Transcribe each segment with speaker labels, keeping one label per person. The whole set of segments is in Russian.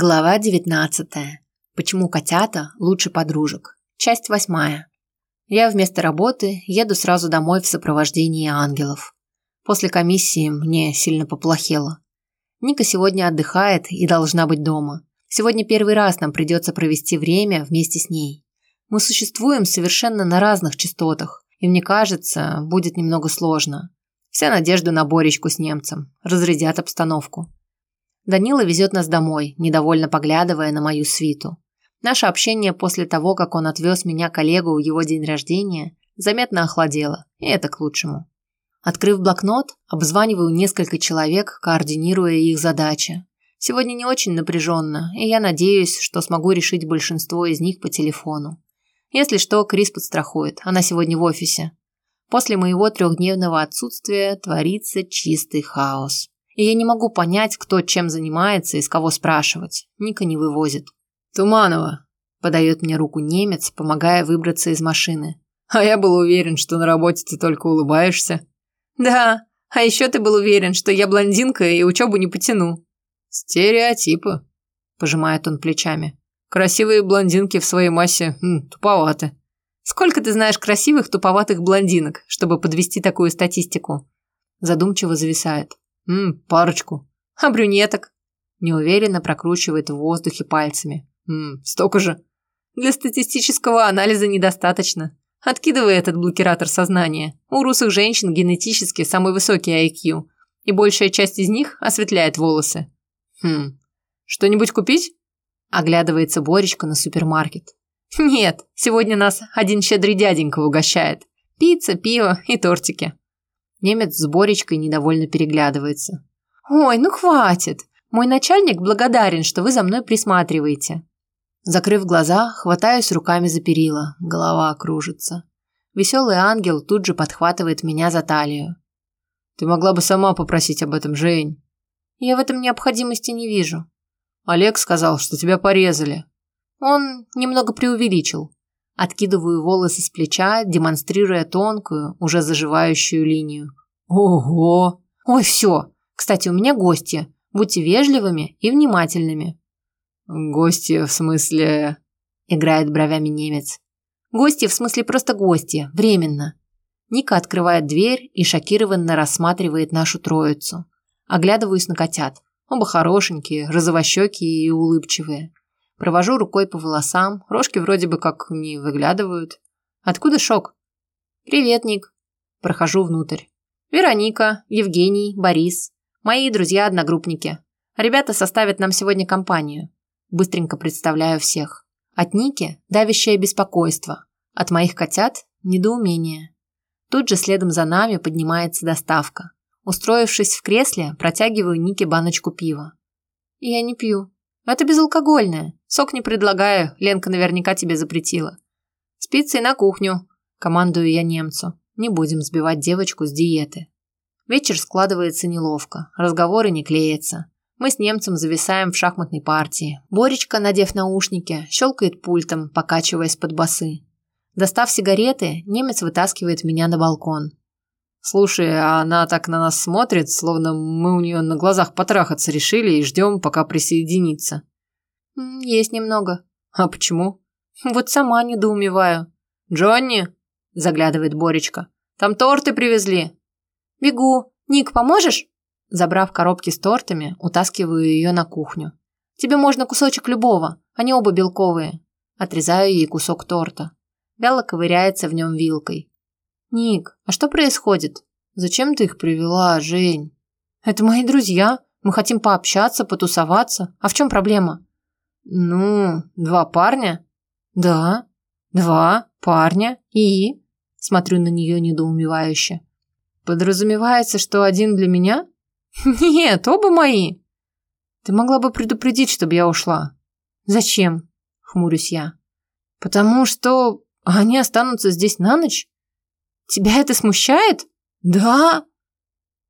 Speaker 1: Глава 19. Почему котята лучше подружек? Часть 8. Я вместо работы еду сразу домой в сопровождении ангелов. После комиссии мне сильно поплохело. Ника сегодня отдыхает и должна быть дома. Сегодня первый раз нам придется провести время вместе с ней. Мы существуем совершенно на разных частотах, и мне кажется, будет немного сложно. Вся надежда на Боречку с немцем. Разрядят обстановку. Данила везет нас домой, недовольно поглядывая на мою свиту. Наше общение после того, как он отвез меня коллегу в его день рождения, заметно охладело, и это к лучшему. Открыв блокнот, обзваниваю несколько человек, координируя их задачи. Сегодня не очень напряженно, и я надеюсь, что смогу решить большинство из них по телефону. Если что, Крис подстрахует, она сегодня в офисе. После моего трехдневного отсутствия творится чистый хаос и я не могу понять, кто чем занимается и с кого спрашивать. Ника не вывозит.
Speaker 2: «Туманова», – подает мне руку немец, помогая выбраться из машины. «А я был уверен, что на работе ты только улыбаешься».
Speaker 1: «Да, а еще ты был уверен, что я блондинка и учебу не потяну».
Speaker 2: «Стереотипы», – пожимает он плечами. «Красивые блондинки в своей массе м, туповаты».
Speaker 1: «Сколько ты знаешь красивых туповатых блондинок, чтобы подвести такую статистику?» Задумчиво зависает.
Speaker 2: Ммм, парочку.
Speaker 1: А брюнеток? Неуверенно прокручивает в воздухе пальцами.
Speaker 2: Ммм, столько же.
Speaker 1: Для статистического анализа недостаточно. Откидывай этот блокиратор сознания. У русых женщин генетически самый высокий IQ, и большая часть из них осветляет волосы.
Speaker 2: Хм, что-нибудь купить?
Speaker 1: Оглядывается Боречка на супермаркет. Нет, сегодня нас один щедрый дяденька угощает. Пицца, пиво и тортики. Немец с Боречкой недовольно переглядывается. «Ой, ну хватит! Мой начальник благодарен, что вы за мной присматриваете». Закрыв глаза, хватаюсь руками за перила, голова кружится. Веселый ангел тут же подхватывает меня за талию.
Speaker 2: «Ты могла бы сама попросить об этом, Жень».
Speaker 1: «Я в этом необходимости не вижу».
Speaker 2: «Олег сказал, что тебя порезали».
Speaker 1: Он немного преувеличил. Откидываю волосы с плеча, демонстрируя тонкую, уже заживающую линию.
Speaker 2: Ого!
Speaker 1: Ой, все. Кстати, у меня гости. Будьте вежливыми и внимательными.
Speaker 2: Гости в смысле...
Speaker 1: Играет бровями немец. Гости в смысле просто гости. Временно. Ника открывает дверь и шокированно рассматривает нашу троицу. Оглядываюсь на котят. Оба хорошенькие, розовощекие и улыбчивые. Провожу рукой по волосам, рожки вроде бы как не выглядывают. Откуда шок? «Привет, Ник». Прохожу внутрь. «Вероника, Евгений, Борис. Мои друзья-одногруппники. Ребята составят нам сегодня компанию. Быстренько представляю всех. От Ники – давящее беспокойство. От моих котят – недоумение. Тут же следом за нами поднимается доставка. Устроившись в кресле, протягиваю Нике баночку пива. «Я не пью», это безалкогольное. Сок не предлагаю, Ленка наверняка тебе запретила. Спицы на кухню. Командую я немцу. Не будем сбивать девочку с диеты. Вечер складывается неловко, разговоры не клеятся. Мы с немцем зависаем в шахматной партии. Боречка, надев наушники, щелкает пультом, покачиваясь под басы. Достав сигареты, немец вытаскивает меня на балкон.
Speaker 2: Слушай, а она так на нас смотрит, словно мы у нее на глазах потрахаться решили и ждем, пока присоединится.
Speaker 1: Есть немного.
Speaker 2: А почему?
Speaker 1: Вот сама недоумеваю.
Speaker 2: Джонни, заглядывает Боречка. Там торты привезли.
Speaker 1: Бегу. Ник, поможешь? Забрав коробки с тортами, утаскиваю ее на кухню. Тебе можно кусочек любого, они оба белковые. Отрезаю ей кусок торта. Вяло ковыряется в нем вилкой. «Ник, а что происходит? Зачем ты их привела, Жень?» «Это мои друзья. Мы хотим пообщаться, потусоваться. А в чем проблема?»
Speaker 2: «Ну, два парня?»
Speaker 1: «Да, два парня. И?» Смотрю на нее недоумевающе.
Speaker 2: «Подразумевается, что один для меня?»
Speaker 1: «Нет, оба мои!»
Speaker 2: «Ты могла бы предупредить, чтобы я ушла».
Speaker 1: «Зачем?» – хмурюсь я.
Speaker 2: «Потому что они останутся здесь на ночь?»
Speaker 1: Тебя это смущает?
Speaker 2: Да.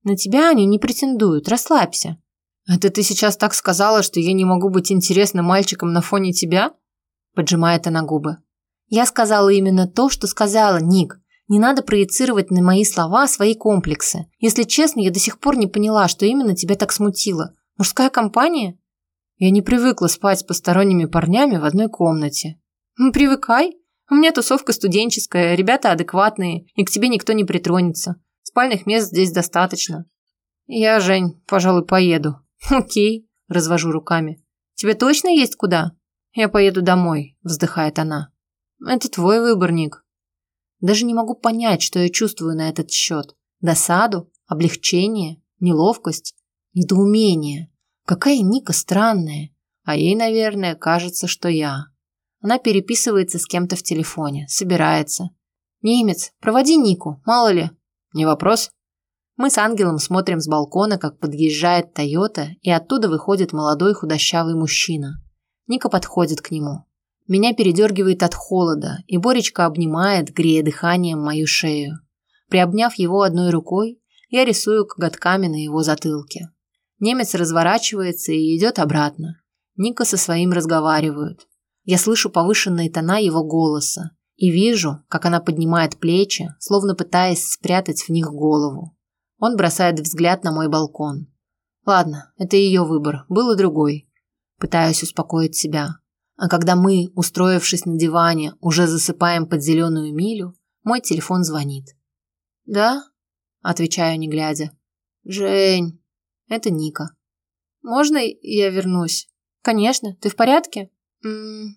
Speaker 1: На тебя они не претендуют, расслабься.
Speaker 2: Это ты сейчас так сказала, что я не могу быть интересным мальчиком на фоне тебя?
Speaker 1: Поджимает она губы. Я сказала именно то, что сказала, Ник. Не надо проецировать на мои слова свои комплексы. Если честно, я до сих пор не поняла, что именно тебя так смутило. Мужская компания?
Speaker 2: Я не привыкла спать с посторонними парнями в одной комнате.
Speaker 1: Ну, привыкай. У меня тусовка студенческая, ребята адекватные, и к тебе никто не притронется. Спальных мест здесь достаточно.
Speaker 2: Я, Жень, пожалуй, поеду.
Speaker 1: Окей, развожу руками. Тебе точно есть куда?
Speaker 2: Я поеду домой, вздыхает она. Это твой выбор, Ник. Даже не могу понять, что я чувствую на этот счет. Досаду, облегчение, неловкость, недоумение. Какая Ника странная. А ей, наверное, кажется, что я. Она переписывается с кем-то в телефоне, собирается. «Немец, проводи Нику, мало ли». «Не вопрос». Мы с Ангелом смотрим с балкона, как подъезжает Тойота, и оттуда выходит молодой худощавый мужчина. Ника подходит к нему. Меня передергивает от холода, и Боречка обнимает, грея дыханием мою шею. Приобняв его одной рукой, я рисую коготками на его затылке. Немец разворачивается и идет обратно. Ника со своим разговаривают. Я слышу повышенные тона его голоса и вижу, как она поднимает плечи, словно пытаясь спрятать в них голову. Он бросает взгляд на мой балкон. Ладно, это ее выбор, был и другой. Пытаюсь успокоить себя. А когда мы, устроившись на диване, уже засыпаем под зеленую милю, мой телефон звонит. «Да?» – отвечаю, не глядя. «Жень, это Ника. Можно я вернусь?» «Конечно. Ты в порядке?» М -м -м.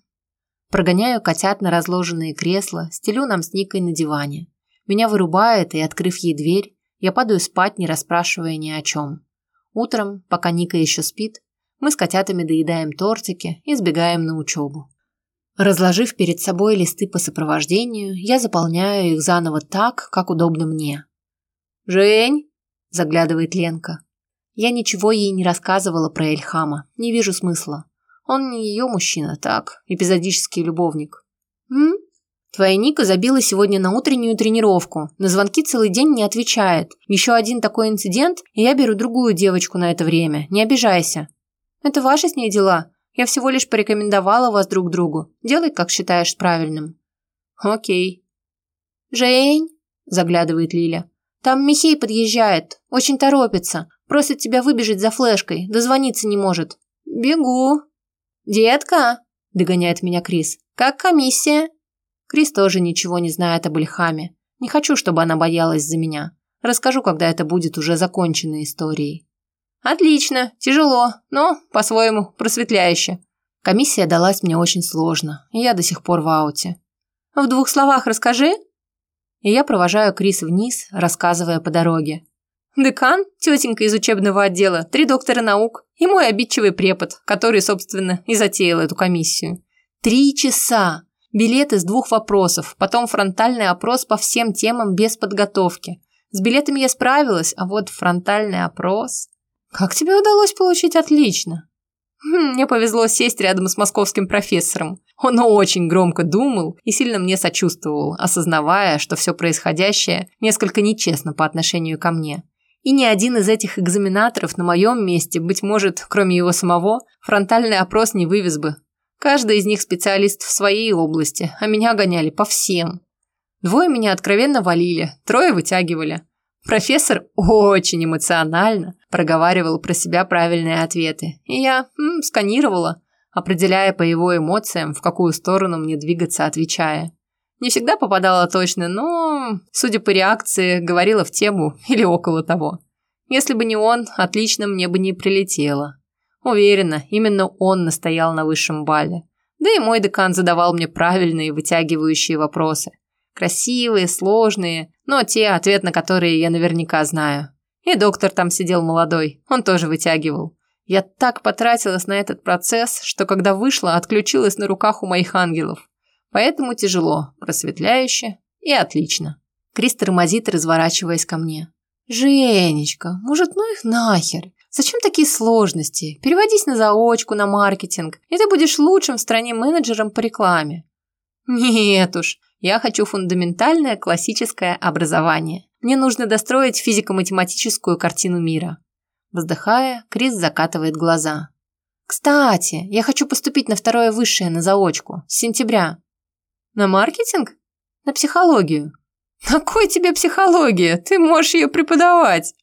Speaker 2: Прогоняю котят на разложенные кресла, стелю нам с Никой на диване. Меня вырубает, и, открыв ей дверь, я падаю спать, не расспрашивая ни о чем. Утром, пока Ника еще спит, мы с котятами доедаем тортики и сбегаем на учебу. Разложив перед собой листы по сопровождению, я заполняю их заново так, как удобно мне. «Жень!» – заглядывает Ленка. Я ничего ей не рассказывала про Эльхама, не вижу смысла. Он не ее мужчина, так, эпизодический любовник. «М? Твоя Ника забила сегодня на утреннюю тренировку. На звонки целый день не отвечает. Еще один такой инцидент, и я беру другую девочку на это время. Не обижайся». Это ваши с ней дела. Я всего лишь порекомендовала вас друг другу. Делай, как считаешь правильным. Окей. Жень, заглядывает Лиля. Там Михей подъезжает. Очень торопится. Просит тебя выбежать за флешкой. Дозвониться не может. Бегу. Детка, догоняет меня Крис. Как комиссия? Крис тоже ничего не знает об Ильхаме. Не хочу, чтобы она боялась за меня. Расскажу, когда это будет уже законченной историей. Отлично, тяжело, но по-своему просветляюще. Комиссия далась мне очень сложно, и я до сих пор в ауте. В двух словах расскажи. И я провожаю Крис вниз, рассказывая по дороге. Декан, тетенька из учебного отдела, три доктора наук и мой обидчивый препод, который, собственно, и затеял эту комиссию. Три часа. Билеты с двух вопросов, потом фронтальный опрос по всем темам без подготовки. С билетами я справилась, а вот фронтальный опрос... Как тебе удалось получить отлично? Хм, мне повезло сесть рядом с московским профессором. Он очень громко думал и сильно мне сочувствовал, осознавая, что все происходящее несколько нечестно по отношению ко мне. И ни один из этих экзаменаторов на моем месте, быть может, кроме его самого, фронтальный опрос не вывез бы. Каждый из них специалист в своей области, а меня гоняли по всем. Двое меня откровенно валили, трое вытягивали. Профессор очень эмоционально проговаривал про себя правильные ответы, и я м, сканировала, определяя по его эмоциям, в какую сторону мне двигаться, отвечая. Не всегда попадала точно, но, судя по реакции, говорила в тему или около того. Если бы не он, отлично мне бы не прилетело. Уверена, именно он настоял на высшем бале. Да и мой декан задавал мне правильные вытягивающие вопросы. Красивые, сложные, но те, ответ на которые я наверняка знаю. И доктор там сидел молодой, он тоже вытягивал. Я так потратилась на этот процесс, что когда вышла, отключилась на руках у моих ангелов. Поэтому тяжело, просветляюще и отлично. Крис тормозит, разворачиваясь ко мне. «Женечка, может, ну их нахер? Зачем такие сложности? Переводись на заочку, на маркетинг, и ты будешь лучшим в стране менеджером по рекламе». «Нет уж, я хочу фундаментальное классическое образование. Мне нужно достроить физико-математическую картину мира. Вздыхая, Крис закатывает глаза. Кстати, я хочу поступить на второе высшее на заочку с сентября. На маркетинг? На психологию. Какой тебе психология? Ты можешь ее преподавать.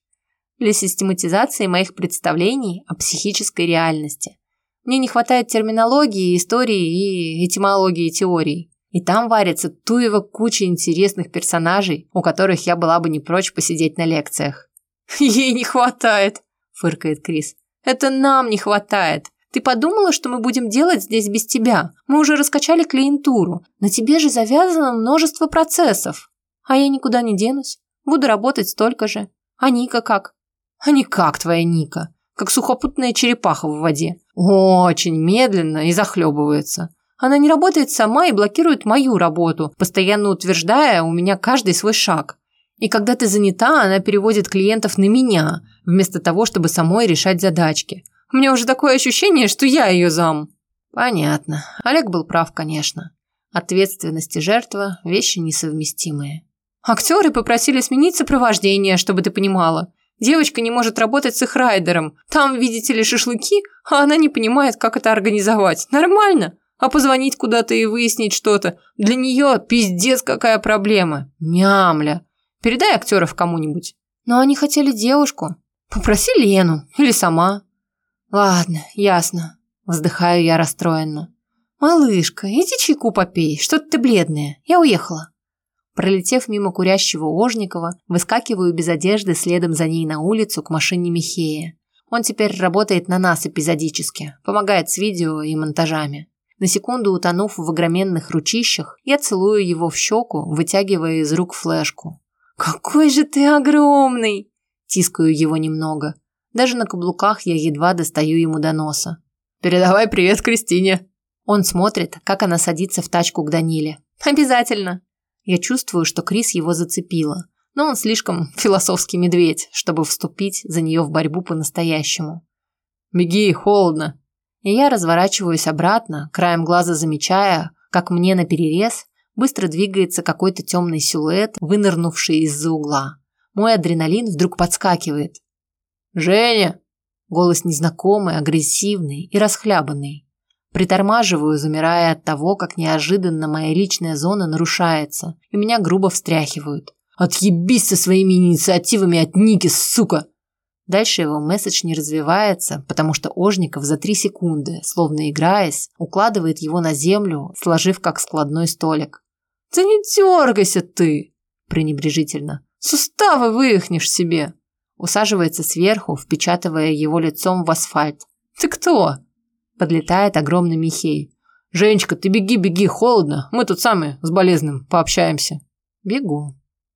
Speaker 2: Для систематизации моих представлений о психической реальности.
Speaker 1: Мне не хватает терминологии, истории и этимологии теорий. И там варится туево куча интересных персонажей, у которых я была бы не прочь посидеть на лекциях. «Ей не хватает», – фыркает Крис. «Это нам не хватает. Ты подумала, что мы будем делать здесь без тебя? Мы уже раскачали клиентуру. На тебе же завязано множество процессов. А я никуда не денусь. Буду работать столько же. А Ника как? А не как твоя Ника. Как сухопутная черепаха в воде. Очень медленно и захлебывается. Она не работает сама и блокирует мою работу, постоянно утверждая у меня каждый свой шаг. И когда ты занята, она переводит клиентов на меня, вместо того, чтобы самой решать задачки. Меня уже такое ощущение, что я ее зам. Понятно. Олег был прав, конечно. Ответственность и жертва – вещи несовместимые. Актеры попросили сменить сопровождение, чтобы ты понимала. Девочка не может работать с их райдером. Там, видите ли, шашлыки, а она не понимает, как это организовать. Нормально. А позвонить куда-то и выяснить что-то. Для нее пиздец какая проблема. Мямля. Передай актеров кому-нибудь. Но они хотели девушку. Попроси Лену. Или сама. «Ладно, ясно», – вздыхаю я расстроенно. «Малышка, иди чайку попей, что-то ты бледная, я уехала». Пролетев мимо курящего Ожникова, выскакиваю без одежды следом за ней на улицу к машине Михея. Он теперь работает на нас эпизодически, помогает с видео и монтажами. На секунду утонув в огроменных ручищах, я целую его в щеку, вытягивая из рук флешку. «Какой же ты огромный!» Тискаю его немного. Даже на каблуках я едва достаю ему до носа. «Передавай привет Кристине!» Он смотрит, как она садится в тачку к Даниле. «Обязательно!» Я чувствую, что Крис его зацепила, но он слишком философский медведь, чтобы вступить за нее в борьбу по-настоящему. «Беги, холодно!» И я разворачиваюсь обратно, краем глаза замечая, как мне на перерез быстро двигается какой-то темный силуэт, вынырнувший из-за угла. Мой адреналин вдруг подскакивает. «Женя!» Голос незнакомый, агрессивный и расхлябанный. Притормаживаю, замирая от того, как неожиданно моя личная зона нарушается, и меня грубо встряхивают. «Отъебись со своими инициативами от Ники, сука!» Дальше его месседж не развивается, потому что Ожников за три секунды, словно играясь, укладывает его на землю, сложив как складной столик. «Да не дергайся ты!» пренебрежительно. «Суставы вывихнешь себе!» Усаживается сверху, впечатывая его лицом в асфальт. «Ты кто?» Подлетает огромный Михей. «Женечка, ты беги, беги, холодно. Мы тут сами с болезным пообщаемся». Бегу.